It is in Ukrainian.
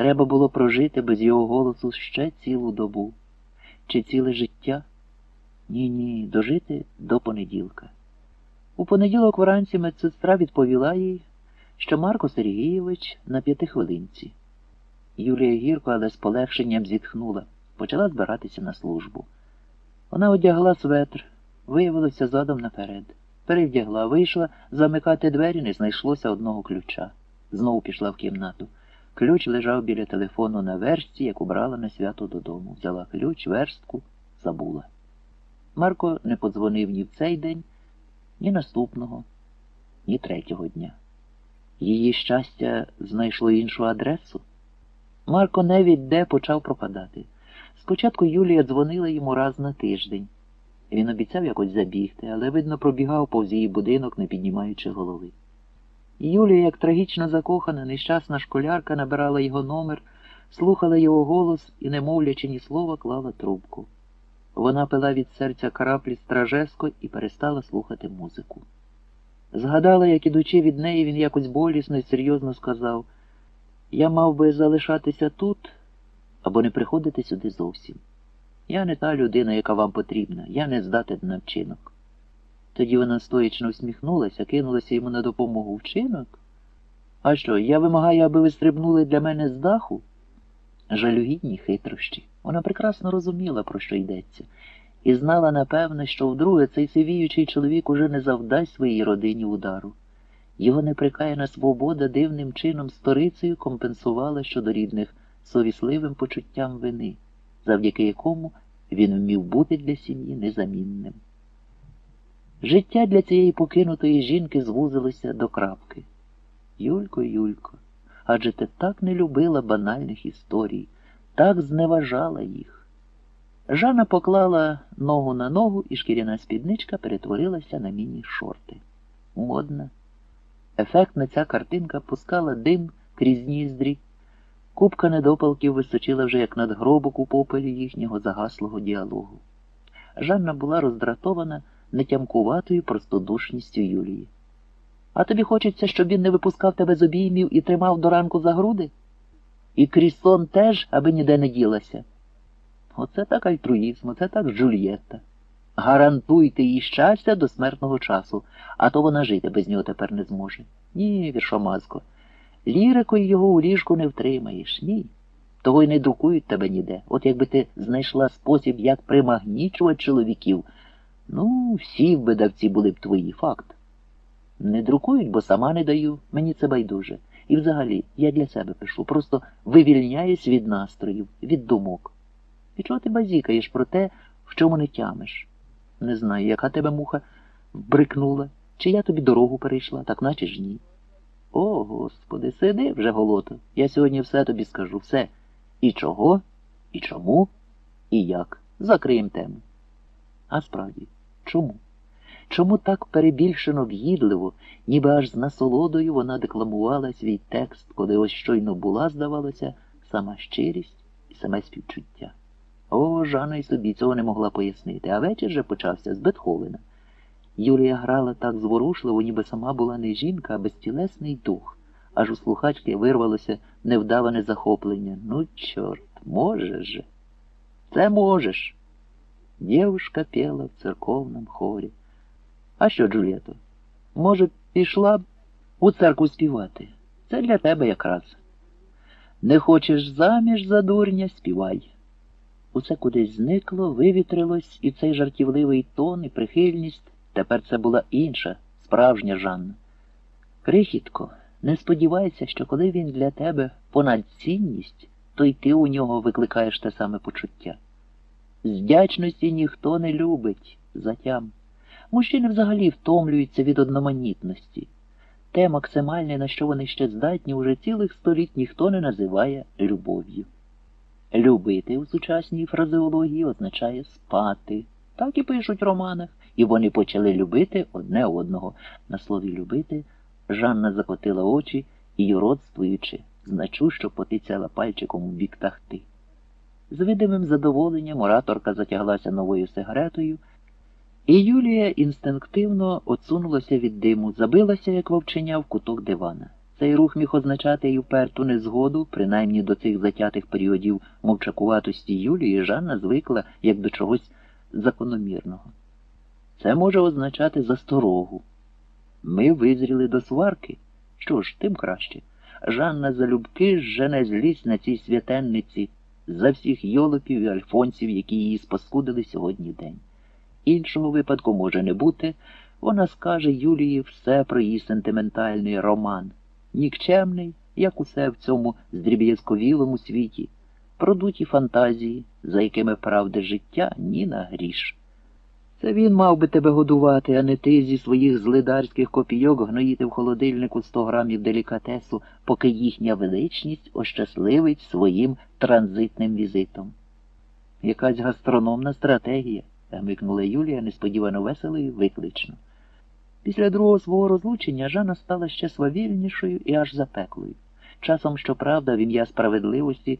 Треба було прожити без його голосу ще цілу добу. Чи ціле життя? Ні, ні, дожити до понеділка. У понеділок вранці медсестра відповіла їй, що Марко Сергійович на п'ятихвилинці. Юлія гірко, але з полегшенням зітхнула, почала збиратися на службу. Вона одягла светр, виявилася задом наперед. Перевдягла, вийшла, замикати двері не знайшлося одного ключа. Знову пішла в кімнату. Ключ лежав біля телефону на верстці, яку брала на свято додому. Взяла ключ, верстку, забула. Марко не подзвонив ні в цей день, ні наступного, ні третього дня. Її щастя знайшло іншу адресу. Марко навіть де почав пропадати. Спочатку Юлія дзвонила йому раз на тиждень. Він обіцяв якось забігти, але, видно, пробігав повз її будинок, не піднімаючи голови. Юлія, як трагічно закохана, нещасна школярка, набирала його номер, слухала його голос і, не мовлячи ні слова, клала трубку. Вона пила від серця краплі стражеско і перестала слухати музику. Згадала, як ідучи від неї, він якось болісно і серйозно сказав Я мав би залишатися тут або не приходити сюди зовсім. Я не та людина, яка вам потрібна, я не здатен на вчинок. Тоді вона стоячно усміхнулася, кинулася йому на допомогу вчинок. А що, я вимагаю, аби ви стрибнули для мене з даху? Жалюгідні хитрощі. Вона прекрасно розуміла, про що йдеться, і знала, напевне, що вдруге цей сивіючий чоловік уже не завдасть своїй родині удару. Його неприкаяна свобода дивним чином сторицею компенсувала щодо рідних совісливим почуттям вини, завдяки якому він вмів бути для сім'ї незамінним. Життя для цієї покинутої жінки звузилося до крапки. Юлько, Юлько, адже ти так не любила банальних історій, так зневажала їх. Жанна поклала ногу на ногу, і шкіряна спідничка перетворилася на міні-шорти. Модна. Ефектна ця картинка пускала дим крізь ніздрі. Купка недопалків височила вже як надгробок у попелі їхнього загаслого діалогу. Жанна була роздратована нетямкуватою простодушністю Юлії. А тобі хочеться, щоб він не випускав тебе з обіймів і тримав до ранку за груди? І крізь сон теж, аби ніде не ділася. Оце так альтруїзм, оце так Джульєтта. Гарантуйте їй щастя до смертного часу, а то вона жити без нього тепер не зможе. Ні, віршомазко. Лірикою його у ліжку не втримаєш, ні. Того й не друкують тебе ніде. От якби ти знайшла спосіб, як примагнічувати чоловіків. Ну, всі видавці були б твої, факт. Не друкують, бо сама не даю, мені це байдуже. І взагалі, я для себе пишу, просто вивільняюсь від настроїв, від думок. І чого ти базікаєш про те, в чому не тямиш? Не знаю, яка тебе муха вбрикнула, чи я тобі дорогу перейшла, так наче ж ні. О, Господи, сиди вже голото. Я сьогодні все тобі скажу, все. І чого, і чому, і як. Закриємо тему. А справді, чому? Чому так перебільшено в'їдливо, ніби аж з насолодою вона декламувала свій текст, коли ось щойно була, здавалося, сама щирість і саме співчуття? О, Жанна й собі цього не могла пояснити, а вечір же почався з Бетховена. Юлія грала так зворушливо, ніби сама була не жінка, а безтілесний дух, аж у слухачки вирвалося невдаване захоплення. Ну, чорт, можеш же. Це можеш. Дівушка пела в церковному хорі. А що, Джульєто? Може, пішла б у церкву співати? Це для тебе якраз. Не хочеш заміж за дурня, співай. Усе кудись зникло, вивітрилось, і цей жартівливий тон і прихильність. Тепер це була інша, справжня Жанна. Крихітко, не сподівайся, що коли він для тебе понад цінність, то й ти у нього викликаєш те саме почуття. Здячності ніхто не любить, затям. Мужчини взагалі втомлюються від одноманітності. Те максимальне, на що вони ще здатні, уже цілих століть ніхто не називає любов'ю. Любити у сучасній фразеології означає спати. Так і пишуть в романах, і вони почали любити одне одного. На слові любити Жанна закотила очі і, юродствуючи, значущо потицяла пальчиком у бік тахти. З видимим задоволенням ораторка затяглася новою сигаретою, і Юлія інстинктивно отсунулася від диму, забилася, як вовченя, в куток дивана. Цей рух міг означати і вперту незгоду, принаймні до цих затятих періодів мовчакуватості Юлії Жанна звикла як до чогось закономірного. Це може означати засторогу. Ми визріли до сварки. Що ж, тим краще. Жанна залюбки жене злість на цій святенниці за всіх йолопів і альфонсів, які її спаскудили сьогодні день. Іншого випадку може не бути, вона скаже Юлії все про її сентиментальний роман, нікчемний, як усе в цьому здріб'язковілому світі, продуті фантазії, за якими правди життя ні на гріш. Це він мав би тебе годувати, а не ти зі своїх злидарських копійок гноїти в холодильнику 100 грамів делікатесу, поки їхня величність ощасливить своїм транзитним візитом. Якась гастрономна стратегія, гмикнула Юлія несподівано весело і виклично. Після другого свого розлучення Жанна стала ще свавільнішою і аж запеклою. Часом, щоправда, в ім'я справедливості